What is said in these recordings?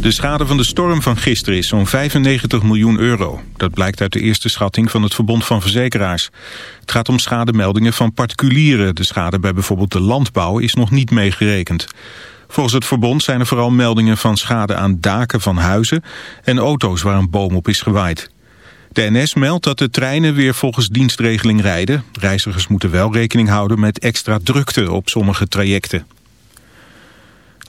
De schade van de storm van gisteren is zo'n 95 miljoen euro. Dat blijkt uit de eerste schatting van het Verbond van Verzekeraars. Het gaat om schademeldingen van particulieren. De schade bij bijvoorbeeld de landbouw is nog niet meegerekend. Volgens het verbond zijn er vooral meldingen van schade aan daken van huizen... en auto's waar een boom op is gewaaid. De NS meldt dat de treinen weer volgens dienstregeling rijden. Reizigers moeten wel rekening houden met extra drukte op sommige trajecten.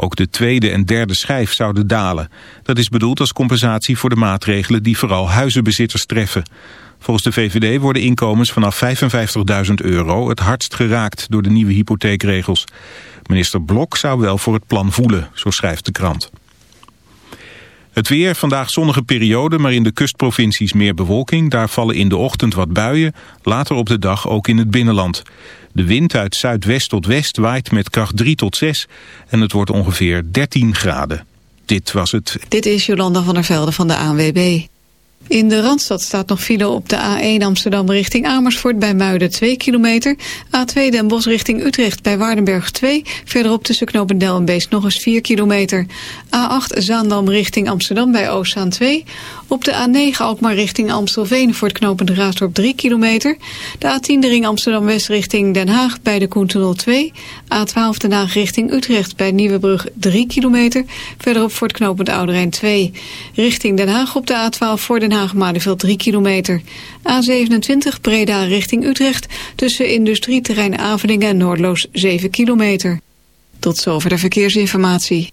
Ook de tweede en derde schijf zouden dalen. Dat is bedoeld als compensatie voor de maatregelen die vooral huizenbezitters treffen. Volgens de VVD worden inkomens vanaf 55.000 euro het hardst geraakt door de nieuwe hypotheekregels. Minister Blok zou wel voor het plan voelen, zo schrijft de krant. Het weer, vandaag zonnige periode, maar in de kustprovincies meer bewolking. Daar vallen in de ochtend wat buien, later op de dag ook in het binnenland. De wind uit zuidwest tot west waait met kracht 3 tot 6 en het wordt ongeveer 13 graden. Dit was het. Dit is Jolanda van der Velde van de ANWB. In de Randstad staat nog file op de A1 Amsterdam richting Amersfoort bij Muiden 2 kilometer. A2 Den Bosch richting Utrecht bij Waardenberg 2. Verderop tussen Knopendel en Beest nog eens 4 kilometer. A8 Zaandam richting Amsterdam bij Oostzaan 2. Op de A9 Alkmaar richting Amstelveen voor het knopende Raasdorp 3 kilometer. De A10 de ring Amsterdam-West richting Den Haag bij de Koentunnel 2. A12 Den Haag richting Utrecht bij Nieuwebrug 3 kilometer. Verderop voor het knopend Ouderijn 2. Richting Den Haag op de A12 voor Den Haag-Malieveld 3 kilometer. A27 Breda richting Utrecht tussen industrieterrein Avelingen en Noordloos 7 kilometer. Tot zover de verkeersinformatie.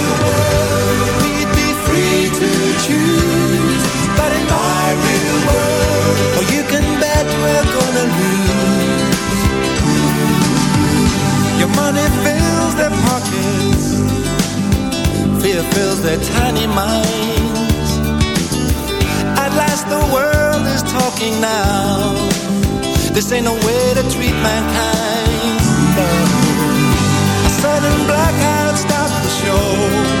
choose, but in my real world, oh, you can bet we're gonna lose. Your money fills their pockets, fear fills their tiny minds. At last, the world is talking now. This ain't no way to treat mankind. No. A sudden blackout stops the show,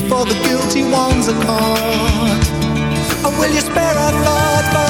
before the guilty ones are caught? Or will you spare a thought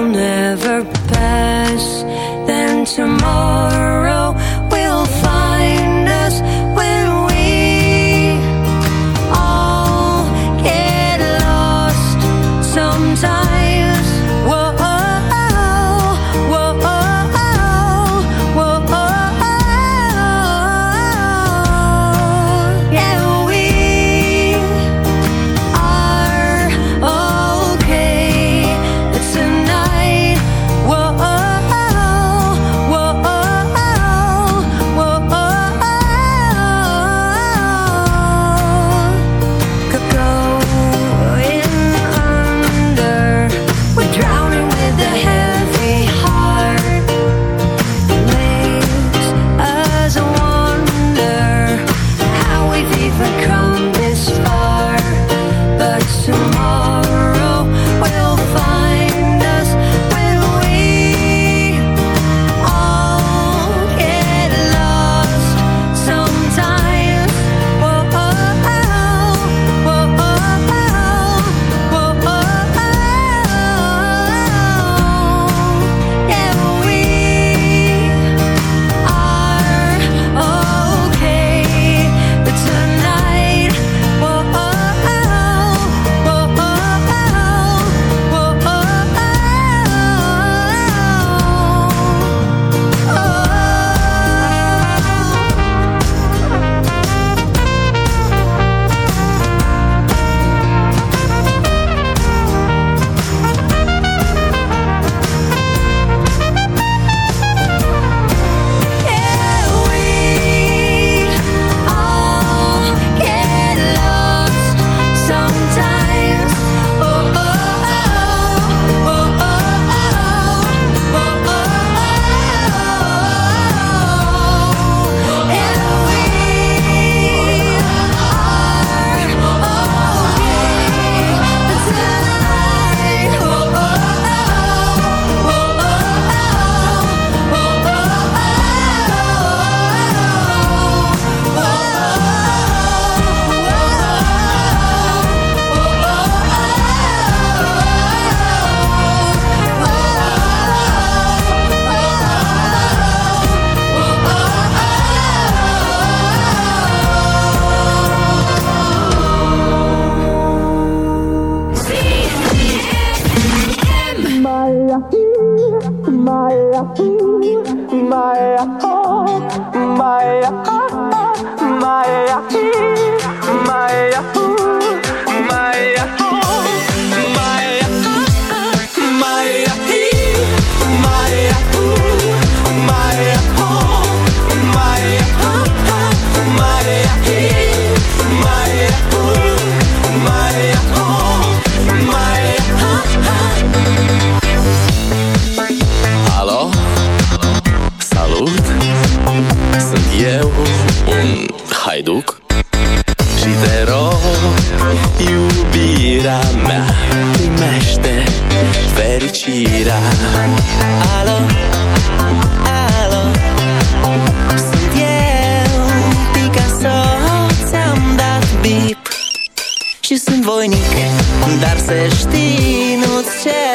will never pass. Then tomorrow.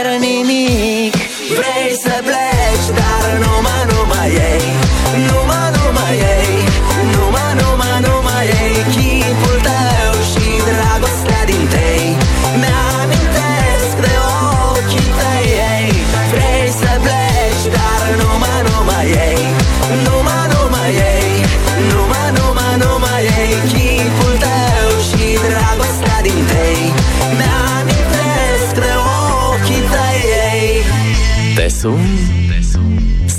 verder niet. Vreselijk.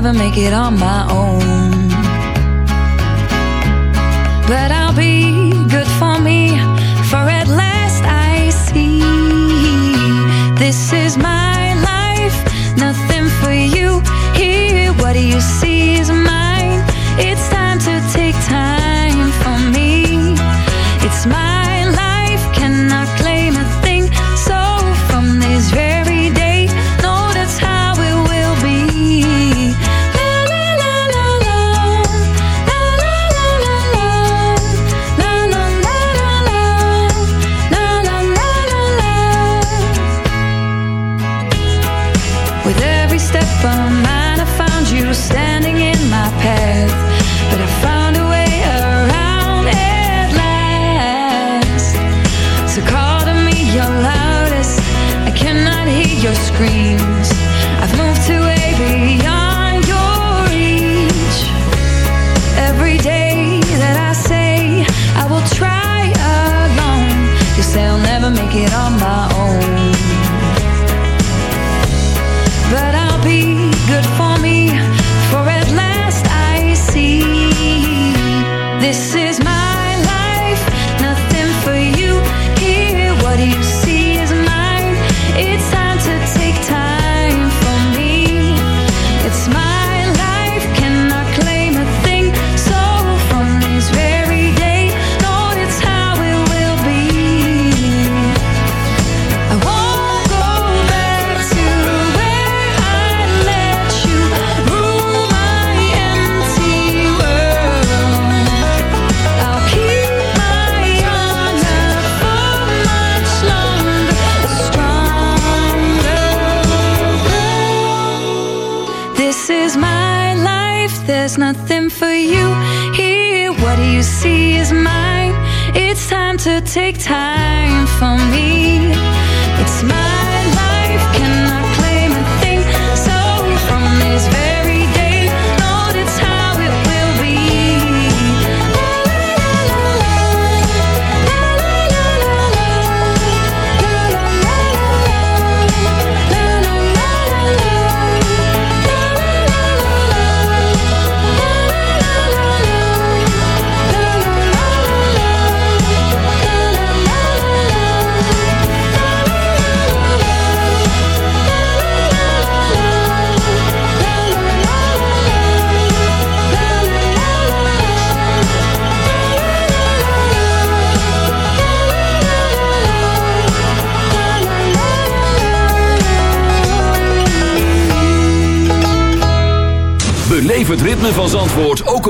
never make it on my own. good for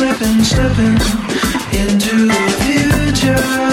Slipping, slipping into the future.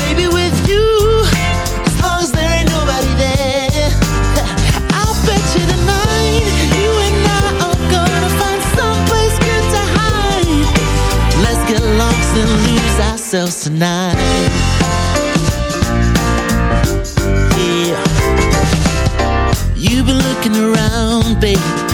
Baby, with you, as long as there ain't nobody there, I'll bet you tonight you and I are gonna find someplace good to hide. Let's get lost and lose ourselves tonight. baby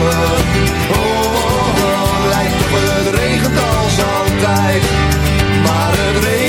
samen. Oh, oh, oh, lijkt op het regent als altijd, maar het regent.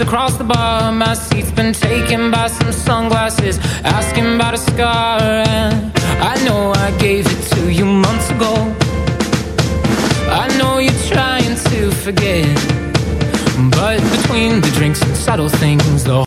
Just across the bar. My seat's been taken by some sunglasses, asking about a scar. And I know I gave it to you months ago. I know you're trying to forget, but between the drinks and subtle things, the